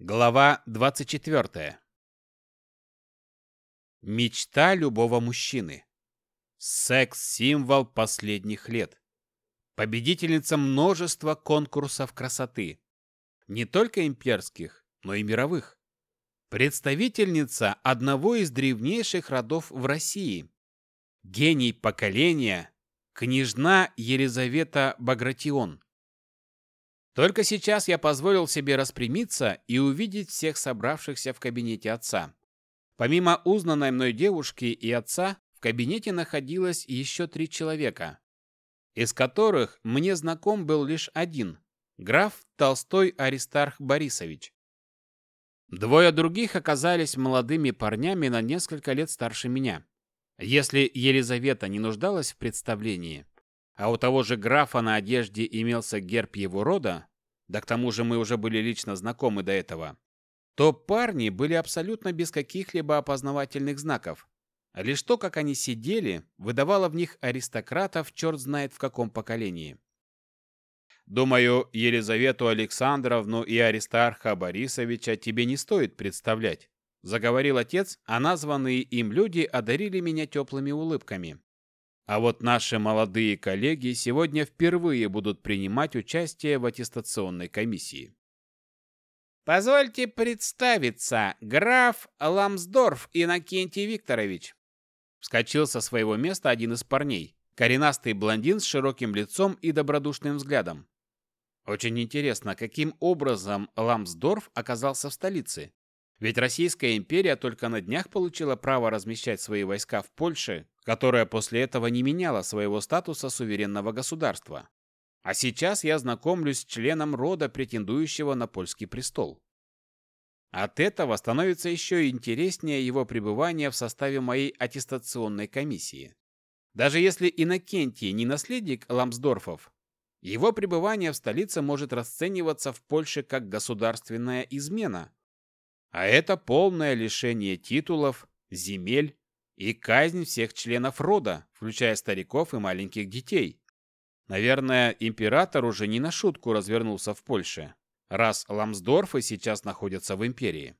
Глава 24. Мечта любого мужчины. Секс-символ последних лет. Победительница множества конкурсов красоты. Не только имперских, но и мировых. Представительница одного из древнейших родов в России. Гений поколения. Княжна Елизавета Багратион. Только сейчас я позволил себе распрямиться и увидеть всех собравшихся в кабинете отца. Помимо узнанной мной девушки и отца, в кабинете находилось еще три человека, из которых мне знаком был лишь один – граф Толстой Аристарх Борисович. Двое других оказались молодыми парнями на несколько лет старше меня. Если Елизавета не нуждалась в представлении, а у того же графа на одежде имелся герб его рода, да к тому же мы уже были лично знакомы до этого, то парни были абсолютно без каких-либо опознавательных знаков. Лишь то, как они сидели, выдавало в них аристократов черт знает в каком поколении. Думаю, Елизавету Александровну и Аристарха Борисовича тебе не стоит представлять. Заговорил отец, а названные им люди одарили меня теплыми улыбками. А вот наши молодые коллеги сегодня впервые будут принимать участие в аттестационной комиссии. Позвольте представиться, граф Ламсдорф Иннокентий Викторович. Вскочил со своего места один из парней, коренастый блондин с широким лицом и добродушным взглядом. Очень интересно, каким образом Ламсдорф оказался в столице? Ведь Российская империя только на днях получила право размещать свои войска в Польше, которая после этого не меняла своего статуса суверенного государства. А сейчас я знакомлюсь с членом рода, претендующего на польский престол. От этого становится еще интереснее его пребывание в составе моей аттестационной комиссии. Даже если Иннокентий не наследник Ламсдорфов, его пребывание в столице может расцениваться в Польше как государственная измена, а это полное лишение титулов, земель и казнь всех членов рода, включая стариков и маленьких детей. Наверное, император уже не на шутку развернулся в Польше, раз Ламсдорфы сейчас находятся в империи.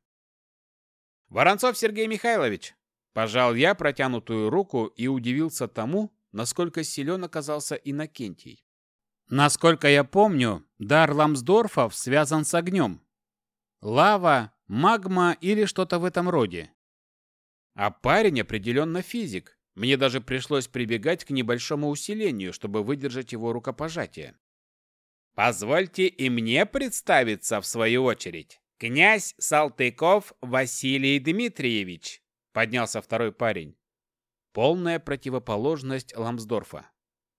«Воронцов Сергей Михайлович!» Пожал я протянутую руку и удивился тому, насколько силен оказался Иннокентий. Насколько я помню, дар Ламсдорфов связан с огнем. Лава, магма или что-то в этом роде. А парень определенно физик. Мне даже пришлось прибегать к небольшому усилению, чтобы выдержать его рукопожатие. Позвольте и мне представиться в свою очередь. Князь Салтыков Василий Дмитриевич, поднялся второй парень. Полная противоположность Ламсдорфа.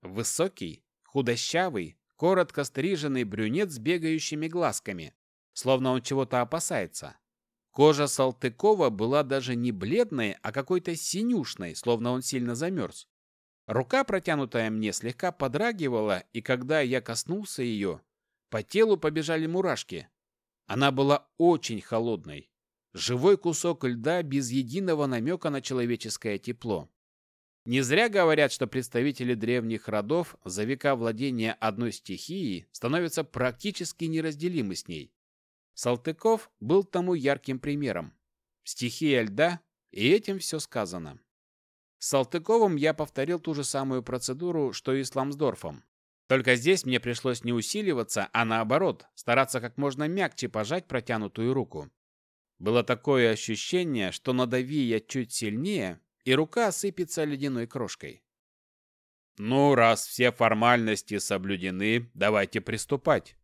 Высокий, худощавый, коротко стриженный брюнет с бегающими глазками словно он чего-то опасается. Кожа Салтыкова была даже не бледной, а какой-то синюшной, словно он сильно замерз. Рука, протянутая мне, слегка подрагивала, и когда я коснулся ее, по телу побежали мурашки. Она была очень холодной. Живой кусок льда без единого намека на человеческое тепло. Не зря говорят, что представители древних родов за века владения одной стихией становятся практически неразделимы с ней. Салтыков был тому ярким примером. Стихия льда, и этим все сказано. С Салтыковым я повторил ту же самую процедуру, что и с Ламсдорфом. Только здесь мне пришлось не усиливаться, а наоборот, стараться как можно мягче пожать протянутую руку. Было такое ощущение, что надави я чуть сильнее, и рука осыпется ледяной крошкой. «Ну, раз все формальности соблюдены, давайте приступать»,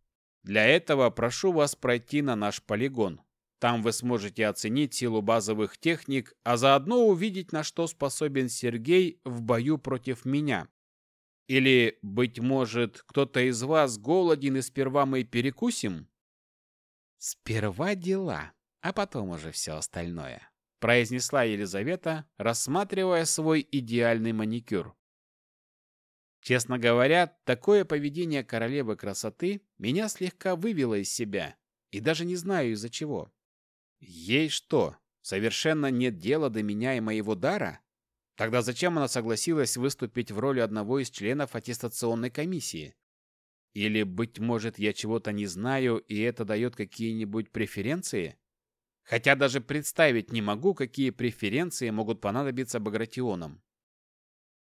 для этого прошу вас пройти на наш полигон. Там вы сможете оценить силу базовых техник, а заодно увидеть, на что способен Сергей в бою против меня. Или, быть может, кто-то из вас голоден и сперва мы перекусим? Сперва дела, а потом уже все остальное, произнесла Елизавета, рассматривая свой идеальный маникюр. Честно говоря, такое поведение королевы красоты меня слегка вывело из себя, и даже не знаю из-за чего. Ей что, совершенно нет дела до меня и моего дара? Тогда зачем она согласилась выступить в роли одного из членов аттестационной комиссии? Или, быть может, я чего-то не знаю, и это дает какие-нибудь преференции? Хотя даже представить не могу, какие преференции могут понадобиться Багратионам.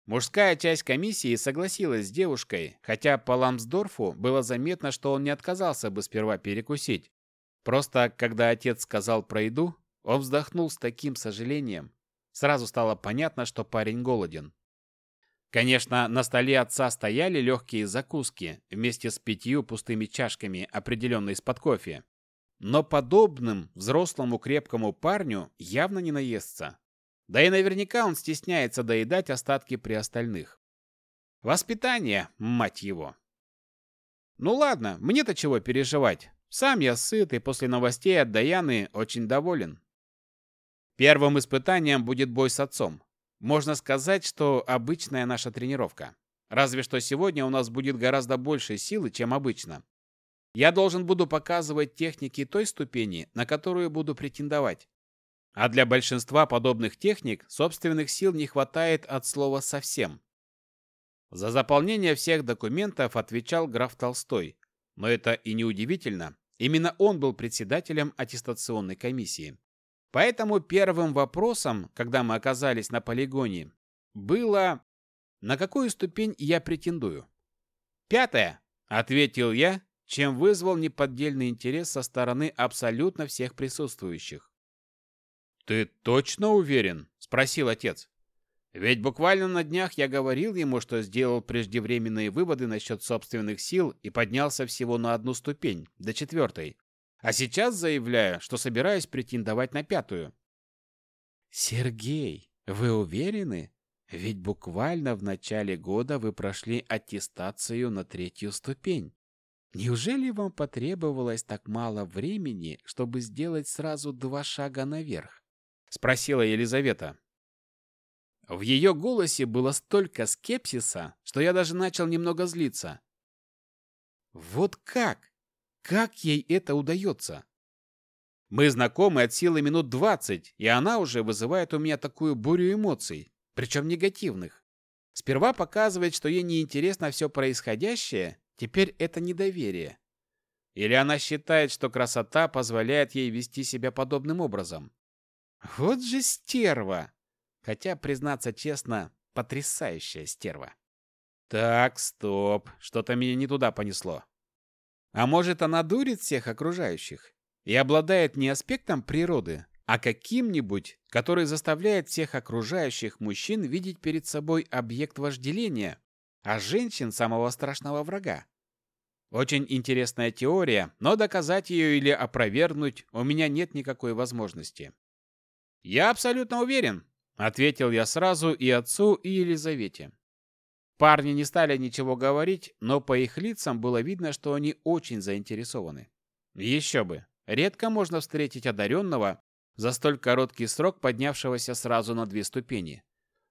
Мужская часть комиссии согласилась с девушкой, хотя по Ламсдорфу было заметно, что он не отказался бы сперва перекусить. Просто, когда отец сказал про еду, он вздохнул с таким сожалением. Сразу стало понятно, что парень голоден. Конечно, на столе отца стояли легкие закуски вместе с пятью пустыми чашками, определенно из-под кофе. Но подобным взрослому крепкому парню явно не наестся. Да и наверняка он стесняется доедать остатки при остальных. Воспитание, мать его. Ну ладно, мне-то чего переживать. Сам я сыт и после новостей от Даяны очень доволен. Первым испытанием будет бой с отцом. Можно сказать, что обычная наша тренировка. Разве что сегодня у нас будет гораздо больше силы, чем обычно. Я должен буду показывать техники той ступени, на которую буду претендовать. А для большинства подобных техник собственных сил не хватает от слова совсем. За заполнение всех документов отвечал граф Толстой. Но это и не удивительно. Именно он был председателем аттестационной комиссии. Поэтому первым вопросом, когда мы оказались на полигоне, было, на какую ступень я претендую. «Пятая», — ответил я, чем вызвал неподдельный интерес со стороны абсолютно всех присутствующих. «Ты точно уверен?» — спросил отец. Ведь буквально на днях я говорил ему, что сделал преждевременные выводы насчет собственных сил и поднялся всего на одну ступень, до четвертой. А сейчас заявляю, что собираюсь претендовать на пятую. Сергей, вы уверены? Ведь буквально в начале года вы прошли аттестацию на третью ступень. Неужели вам потребовалось так мало времени, чтобы сделать сразу два шага наверх? Спросила Елизавета. В ее голосе было столько скепсиса, что я даже начал немного злиться. Вот как? Как ей это удается? Мы знакомы от силы минут двадцать, и она уже вызывает у меня такую бурю эмоций, причем негативных. Сперва показывает, что ей неинтересно все происходящее, теперь это недоверие. Или она считает, что красота позволяет ей вести себя подобным образом. Вот же стерва! Хотя, признаться честно, потрясающая стерва. Так, стоп, что-то меня не туда понесло. А может, она дурит всех окружающих и обладает не аспектом природы, а каким-нибудь, который заставляет всех окружающих мужчин видеть перед собой объект вожделения, а женщин самого страшного врага. Очень интересная теория, но доказать ее или опровергнуть у меня нет никакой возможности. «Я абсолютно уверен», — ответил я сразу и отцу, и Елизавете. Парни не стали ничего говорить, но по их лицам было видно, что они очень заинтересованы. Еще бы, редко можно встретить одаренного, за столь короткий срок поднявшегося сразу на две ступени.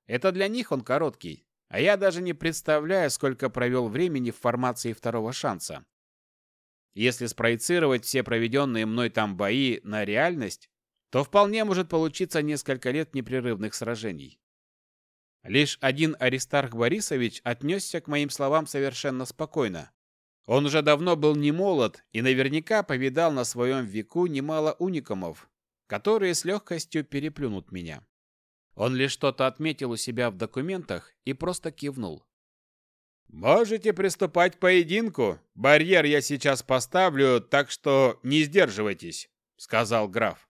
Это для них он короткий, а я даже не представляю, сколько провел времени в формации второго шанса. Если спроецировать все проведенные мной там бои на реальность, то вполне может получиться несколько лет непрерывных сражений. Лишь один Аристарх Борисович отнесся к моим словам совершенно спокойно. Он уже давно был не молод и наверняка повидал на своем веку немало уникумов, которые с легкостью переплюнут меня. Он лишь что-то отметил у себя в документах и просто кивнул. «Можете приступать к поединку. Барьер я сейчас поставлю, так что не сдерживайтесь», — сказал граф.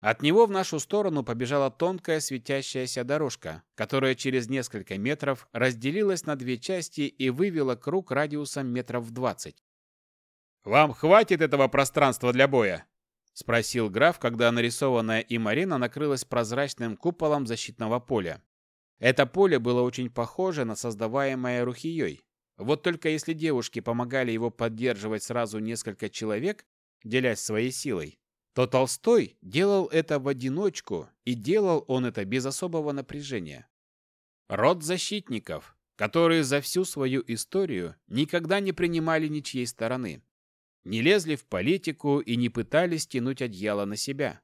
От него в нашу сторону побежала тонкая светящаяся дорожка, которая через несколько метров разделилась на две части и вывела круг радиусом метров двадцать. «Вам хватит этого пространства для боя?» — спросил граф, когда нарисованная им арена накрылась прозрачным куполом защитного поля. Это поле было очень похоже на создаваемое Рухией. Вот только если девушки помогали его поддерживать сразу несколько человек, делясь своей силой, то Толстой делал это в одиночку, и делал он это без особого напряжения. Род защитников, которые за всю свою историю никогда не принимали ничьей стороны, не лезли в политику и не пытались тянуть одеяло на себя,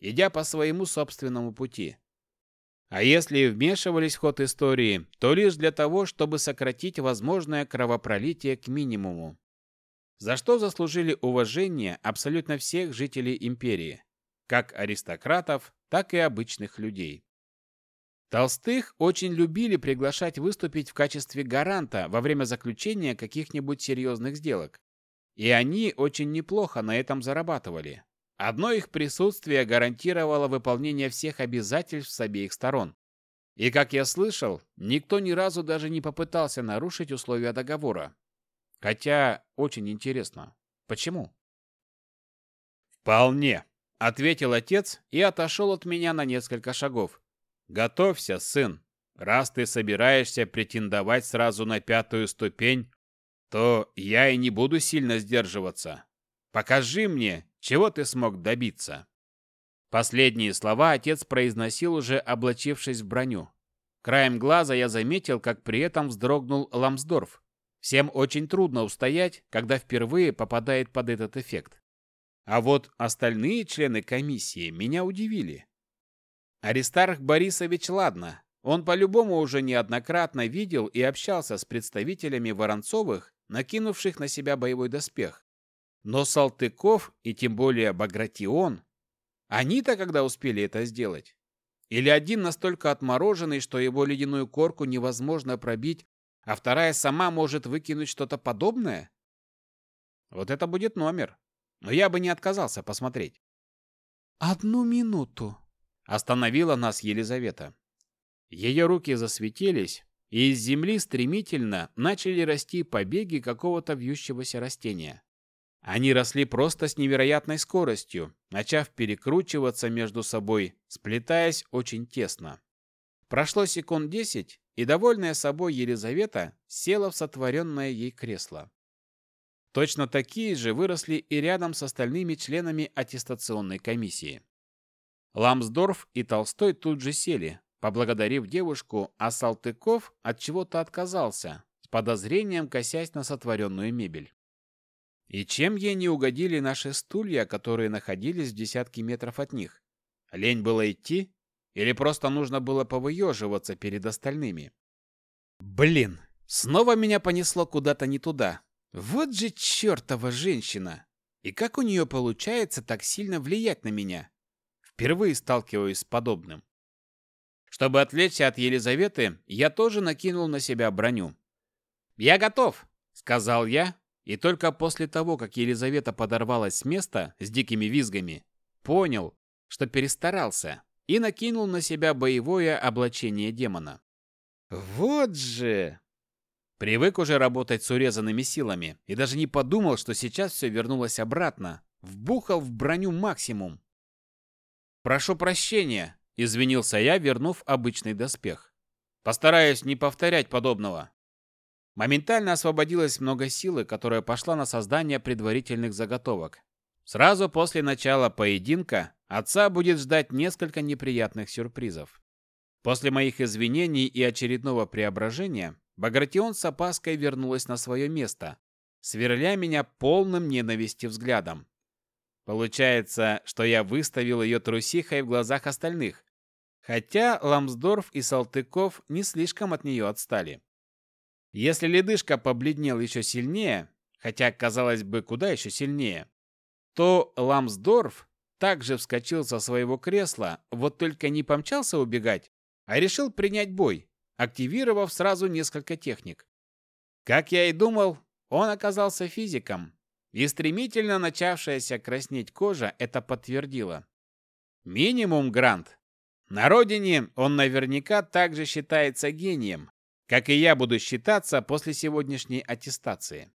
идя по своему собственному пути. А если и вмешивались в ход истории, то лишь для того, чтобы сократить возможное кровопролитие к минимуму. За что заслужили уважение абсолютно всех жителей империи, как аристократов, так и обычных людей. Толстых очень любили приглашать выступить в качестве гаранта во время заключения каких-нибудь серьезных сделок. И они очень неплохо на этом зарабатывали. Одно их присутствие гарантировало выполнение всех обязательств с обеих сторон. И, как я слышал, никто ни разу даже не попытался нарушить условия договора. Хотя, очень интересно, почему? «Вполне», — ответил отец и отошел от меня на несколько шагов. «Готовься, сын. Раз ты собираешься претендовать сразу на пятую ступень, то я и не буду сильно сдерживаться. Покажи мне, чего ты смог добиться?» Последние слова отец произносил уже облачившись в броню. Краем глаза я заметил, как при этом вздрогнул Ламсдорф. Всем очень трудно устоять, когда впервые попадает под этот эффект. А вот остальные члены комиссии меня удивили. Аристарх Борисович ладно, он по-любому уже неоднократно видел и общался с представителями Воронцовых, накинувших на себя боевой доспех. Но Салтыков и тем более Багратион, они-то когда успели это сделать? Или один настолько отмороженный, что его ледяную корку невозможно пробить, а вторая сама может выкинуть что-то подобное? Вот это будет номер. Но я бы не отказался посмотреть. «Одну минуту», — остановила нас Елизавета. Ее руки засветились, и из земли стремительно начали расти побеги какого-то вьющегося растения. Они росли просто с невероятной скоростью, начав перекручиваться между собой, сплетаясь очень тесно. Прошло секунд десять, и довольная собой Елизавета села в сотворенное ей кресло. Точно такие же выросли и рядом с остальными членами аттестационной комиссии. Ламсдорф и Толстой тут же сели, поблагодарив девушку, а Салтыков от чего-то отказался, с подозрением косясь на сотворенную мебель. И чем ей не угодили наши стулья, которые находились в десятке метров от них? Лень было идти? Или просто нужно было повыеживаться перед остальными? Блин, снова меня понесло куда-то не туда. Вот же чертова женщина! И как у нее получается так сильно влиять на меня? Впервые сталкиваюсь с подобным. Чтобы отвлечься от Елизаветы, я тоже накинул на себя броню. «Я готов», — сказал я, и только после того, как Елизавета подорвалась с места с дикими визгами, понял, что перестарался и накинул на себя боевое облачение демона. Вот же! Привык уже работать с урезанными силами и даже не подумал, что сейчас все вернулось обратно. Вбухал в броню максимум. «Прошу прощения», — извинился я, вернув обычный доспех. «Постараюсь не повторять подобного». Моментально освободилось много силы, которая пошла на создание предварительных заготовок. Сразу после начала поединка отца будет ждать несколько неприятных сюрпризов. После моих извинений и очередного преображения Багратион с опаской вернулась на свое место, сверля меня полным ненависти взглядом. Получается, что я выставил ее трусихой в глазах остальных, хотя Ламсдорф и Салтыков не слишком от нее отстали. Если ледышка побледнел еще сильнее, хотя, казалось бы, куда еще сильнее, то Ламсдорф также вскочил со своего кресла, вот только не помчался убегать, а решил принять бой, активировав сразу несколько техник. Как я и думал, он оказался физиком, и стремительно начавшаяся краснеть кожа это подтвердила. Минимум грант. На родине он наверняка также считается гением, как и я буду считаться после сегодняшней аттестации.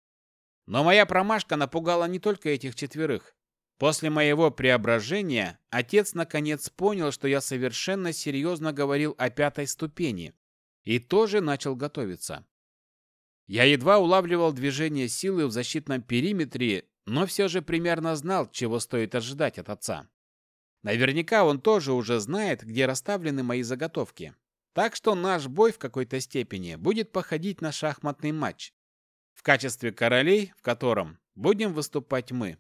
Но моя промашка напугала не только этих четверых. После моего преображения отец наконец понял, что я совершенно серьезно говорил о пятой ступени, и тоже начал готовиться. Я едва улавливал движение силы в защитном периметре, но все же примерно знал, чего стоит ожидать от отца. Наверняка он тоже уже знает, где расставлены мои заготовки. Так что наш бой в какой-то степени будет походить на шахматный матч, качестве королей, в котором будем выступать мы.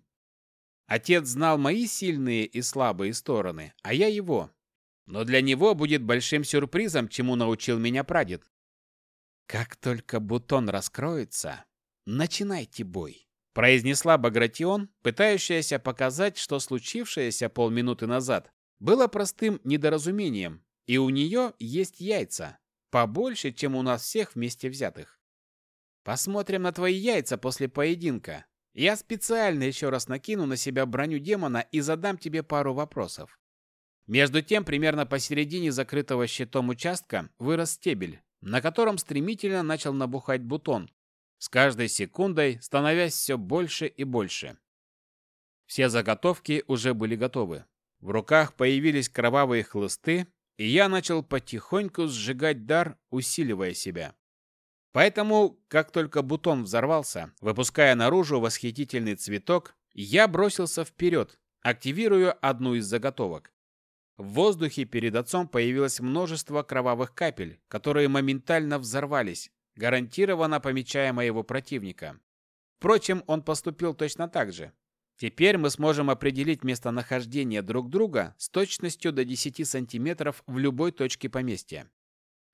Отец знал мои сильные и слабые стороны, а я его. но для него будет большим сюрпризом, чему научил меня прадед. Как только бутон раскроется, начинайте бой, произнесла Багратион, пытающаяся показать, что случившееся полминуты назад было простым недоразумением, и у нее есть яйца, побольше, чем у нас всех вместе взятых. Посмотрим на твои яйца после поединка. Я специально еще раз накину на себя броню демона и задам тебе пару вопросов. Между тем, примерно посередине закрытого щитом участка вырос стебель, на котором стремительно начал набухать бутон, с каждой секундой становясь все больше и больше. Все заготовки уже были готовы. В руках появились кровавые хлысты, и я начал потихоньку сжигать дар, усиливая себя. Поэтому, как только бутон взорвался, выпуская наружу восхитительный цветок, я бросился вперед, активируя одну из заготовок. В воздухе перед отцом появилось множество кровавых капель, которые моментально взорвались, гарантированно помечая моего противника. Впрочем, он поступил точно так же. Теперь мы сможем определить местонахождение друг друга с точностью до 10 сантиметров в любой точке поместья.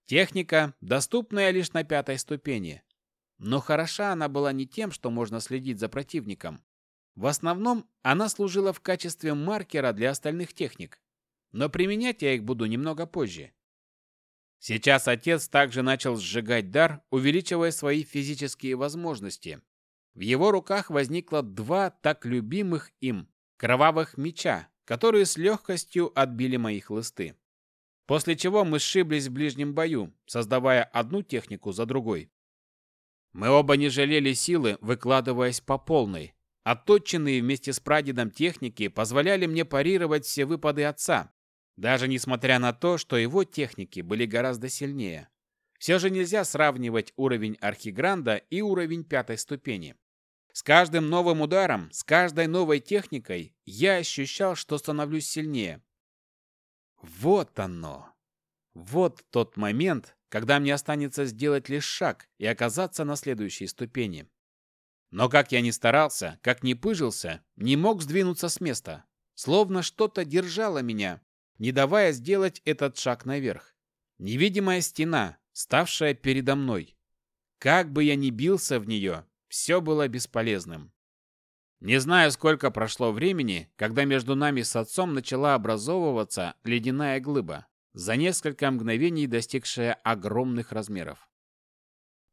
Техника, доступная лишь на пятой ступени. Но хороша она была не тем, что можно следить за противником. В основном она служила в качестве маркера для остальных техник. Но применять я их буду немного позже. Сейчас отец также начал сжигать дар, увеличивая свои физические возможности. В его руках возникло два так любимых им кровавых меча, которые с легкостью отбили мои хлысты. После чего мы сшиблись в ближнем бою, создавая одну технику за другой. Мы оба не жалели силы, выкладываясь по полной. Отточенные вместе с прадедом техники позволяли мне парировать все выпады отца, даже несмотря на то, что его техники были гораздо сильнее. Все же нельзя сравнивать уровень Архигранда и уровень пятой ступени. С каждым новым ударом, с каждой новой техникой я ощущал, что становлюсь сильнее, вот оно. Вот тот момент, когда мне останется сделать лишь шаг и оказаться на следующей ступени. Но как я ни старался, как ни пыжился, не мог сдвинуться с места. Словно что-то держало меня, не давая сделать этот шаг наверх. Невидимая стена, ставшая передо мной. Как бы я ни бился в нее, все было бесполезным. Не знаю, сколько прошло времени, когда между нами с отцом начала образовываться ледяная глыба, за несколько мгновений достигшая огромных размеров.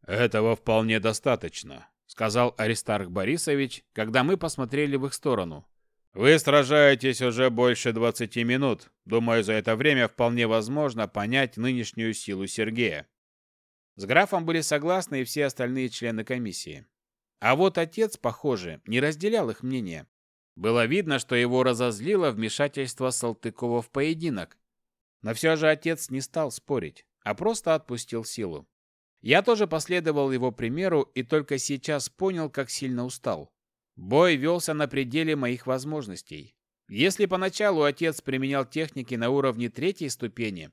«Этого вполне достаточно», — сказал Аристарх Борисович, когда мы посмотрели в их сторону. «Вы сражаетесь уже больше 20 минут. Думаю, за это время вполне возможно понять нынешнюю силу Сергея». С графом были согласны и все остальные члены комиссии. А вот отец, похоже, не разделял их мнение. Было видно, что его разозлило вмешательство Салтыкова в поединок. Но все же отец не стал спорить, а просто отпустил силу. Я тоже последовал его примеру и только сейчас понял, как сильно устал. Бой велся на пределе моих возможностей. Если поначалу отец применял техники на уровне третьей ступени,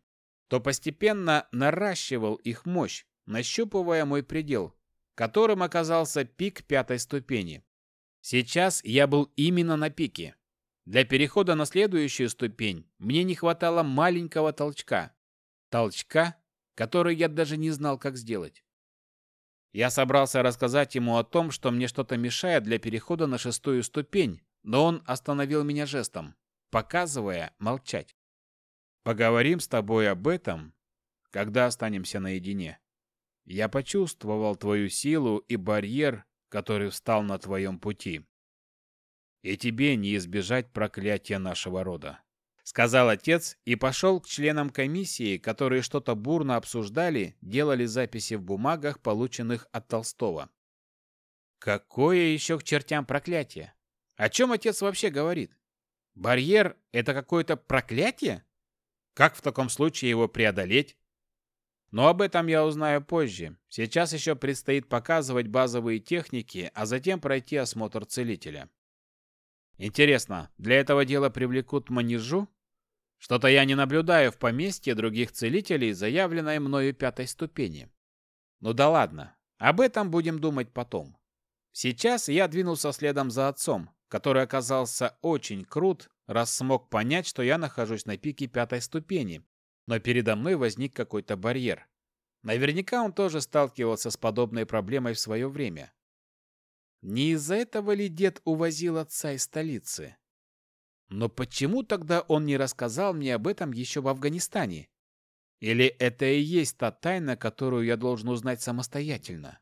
то постепенно наращивал их мощь, нащупывая мой предел, которым оказался пик пятой ступени. Сейчас я был именно на пике. Для перехода на следующую ступень мне не хватало маленького толчка. Толчка, который я даже не знал, как сделать. Я собрался рассказать ему о том, что мне что-то мешает для перехода на шестую ступень, но он остановил меня жестом, показывая молчать. «Поговорим с тобой об этом, когда останемся наедине». Я почувствовал твою силу и барьер, который встал на твоем пути. И тебе не избежать проклятия нашего рода. Сказал отец и пошел к членам комиссии, которые что-то бурно обсуждали, делали записи в бумагах, полученных от Толстого. Какое еще к чертям проклятие? О чем отец вообще говорит? Барьер — это какое-то проклятие? Как в таком случае его преодолеть? Но об этом я узнаю позже. Сейчас еще предстоит показывать базовые техники, а затем пройти осмотр целителя. Интересно, для этого дела привлекут манежу? Что-то я не наблюдаю в поместье других целителей, заявленной мною пятой ступени. Ну да ладно, об этом будем думать потом. Сейчас я двинулся следом за отцом, который оказался очень крут, раз смог понять, что я нахожусь на пике пятой ступени, но передо мной возник какой-то барьер. Наверняка он тоже сталкивался с подобной проблемой в свое время. Не из-за этого ли дед увозил отца из столицы? Но почему тогда он не рассказал мне об этом еще в Афганистане? Или это и есть та тайна, которую я должен узнать самостоятельно?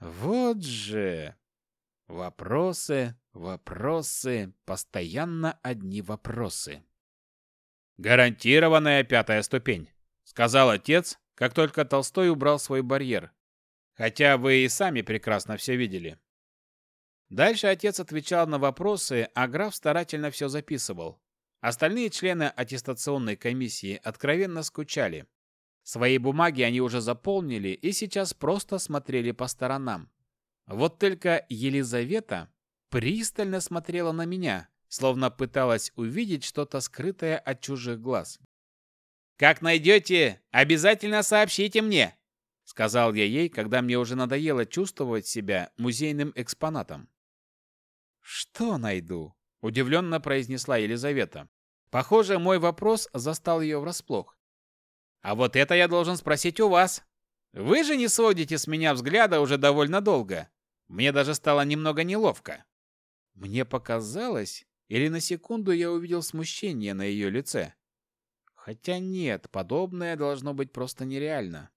Вот же! Вопросы, вопросы, постоянно одни вопросы. «Гарантированная пятая ступень», — сказал отец, как только Толстой убрал свой барьер. Хотя вы и сами прекрасно все видели. Дальше отец отвечал на вопросы, а граф старательно все записывал. Остальные члены аттестационной комиссии откровенно скучали. Свои бумаги они уже заполнили и сейчас просто смотрели по сторонам. Вот только Елизавета пристально смотрела на меня, словно пыталась увидеть что-то скрытое от чужих глаз. «Как найдете, обязательно сообщите мне!» Сказал я ей, когда мне уже надоело чувствовать себя музейным экспонатом. «Что найду?» Удивленно произнесла Елизавета. Похоже, мой вопрос застал ее врасплох. А вот это я должен спросить у вас. Вы же не сводите с меня взгляда уже довольно долго. Мне даже стало немного неловко. Мне показалось, или на секунду я увидел смущение на ее лице. Хотя нет, подобное должно быть просто нереально.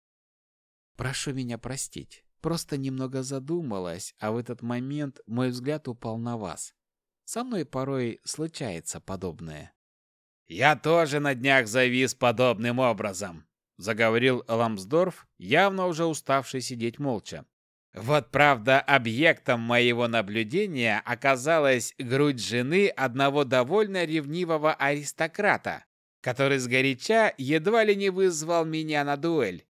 Прошу меня простить. Просто немного задумалась, а в этот момент мой взгляд упал на вас. Со мной порой случается подобное. «Я тоже на днях завис подобным образом», — заговорил Ламсдорф, явно уже уставший сидеть молча. «Вот правда, объектом моего наблюдения оказалась грудь жены одного довольно ревнивого аристократа, который сгоряча едва ли не вызвал меня на дуэль.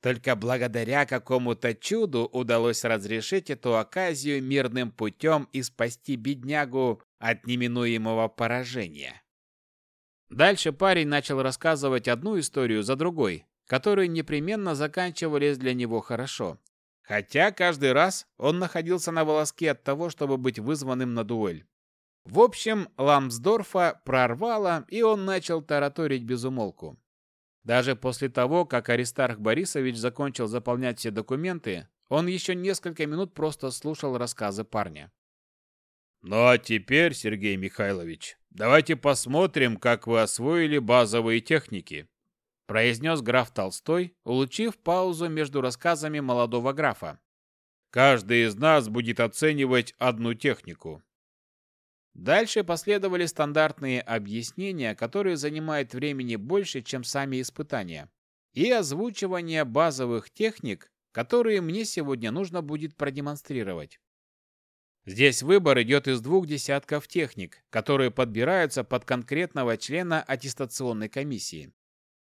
Только благодаря какому-то чуду удалось разрешить эту оказию мирным путем и спасти беднягу от неминуемого поражения. Дальше парень начал рассказывать одну историю за другой, которые непременно заканчивались для него хорошо. Хотя каждый раз он находился на волоске от того, чтобы быть вызванным на дуэль. В общем, Ламсдорфа прорвало, и он начал тараторить без умолку. Даже после того, как Аристарх Борисович закончил заполнять все документы, он еще несколько минут просто слушал рассказы парня. «Ну а теперь, Сергей Михайлович, давайте посмотрим, как вы освоили базовые техники», произнес граф Толстой, улучив паузу между рассказами молодого графа. «Каждый из нас будет оценивать одну технику. Дальше последовали стандартные объяснения, которые занимают времени больше, чем сами испытания, и озвучивание базовых техник, которые мне сегодня нужно будет продемонстрировать. Здесь выбор идет из двух десятков техник, которые подбираются под конкретного члена аттестационной комиссии.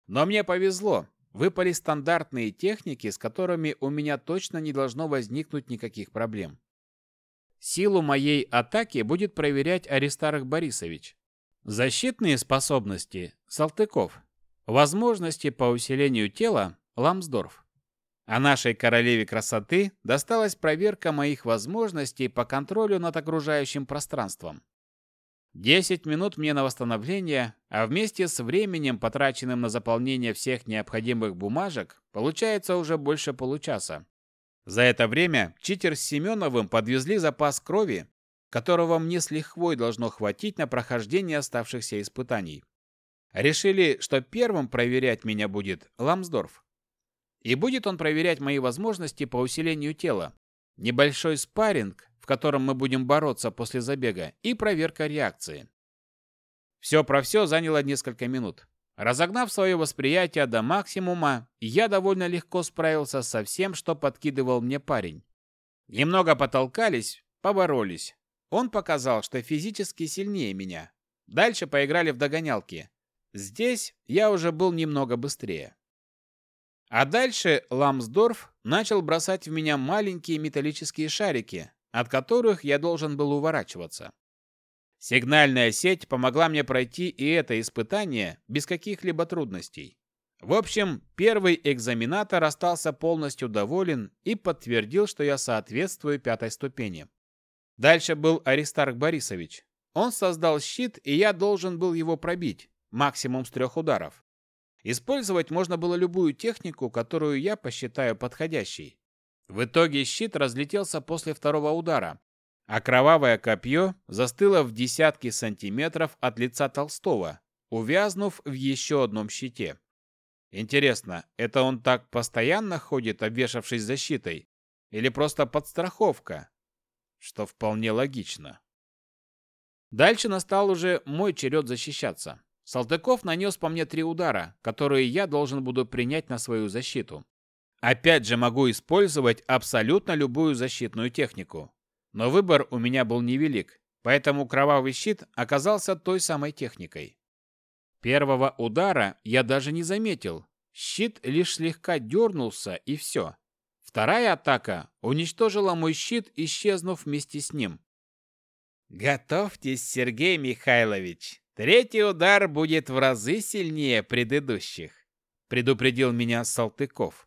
Но мне повезло, выпали стандартные техники, с которыми у меня точно не должно возникнуть никаких проблем. Силу моей атаки будет проверять Аристарх Борисович. Защитные способности – Салтыков. Возможности по усилению тела – Ламсдорф. А нашей королеве красоты досталась проверка моих возможностей по контролю над окружающим пространством. 10 минут мне на восстановление, а вместе с временем, потраченным на заполнение всех необходимых бумажек, получается уже больше получаса. За это время читер с Семеновым подвезли запас крови, которого мне с лихвой должно хватить на прохождение оставшихся испытаний. Решили, что первым проверять меня будет Ламсдорф. И будет он проверять мои возможности по усилению тела. Небольшой спарринг, котором мы будем бороться после забега, и проверка реакции. Все про все заняло несколько минут. Разогнав свое восприятие до максимума, я довольно легко справился со всем, что подкидывал мне парень. Немного потолкались, поборолись. Он показал, что физически сильнее меня. Дальше поиграли в догонялки. Здесь я уже был немного быстрее. А дальше Ламсдорф начал бросать в меня маленькие металлические шарики, от которых я должен был уворачиваться. Сигнальная сеть помогла мне пройти и это испытание без каких-либо трудностей. В общем, первый экзаменатор остался полностью доволен и подтвердил, что я соответствую пятой ступени. Дальше был Аристарх Борисович. Он создал щит, и я должен был его пробить, максимум с трех ударов. Использовать можно было любую технику, которую я посчитаю подходящей. В итоге щит разлетелся после второго удара, а кровавое копье застыло в десятки сантиметров от лица Толстого, увязнув в еще одном щите. Интересно, это он так постоянно ходит, обвешавшись защитой? Или просто подстраховка? Что вполне логично. Дальше настал уже мой черед защищаться. Салтыков нанес по мне три удара, которые я должен буду принять на свою защиту. Опять же могу использовать абсолютно любую защитную технику. Но выбор у меня был невелик, поэтому кровавый щит оказался той самой техникой. Первого удара я даже не заметил. Щит лишь слегка дернулся и все. Вторая атака уничтожила мой щит, исчезнув вместе с ним. «Готовьтесь, Сергей Михайлович. Третий удар будет в разы сильнее предыдущих», предупредил меня Салтыков.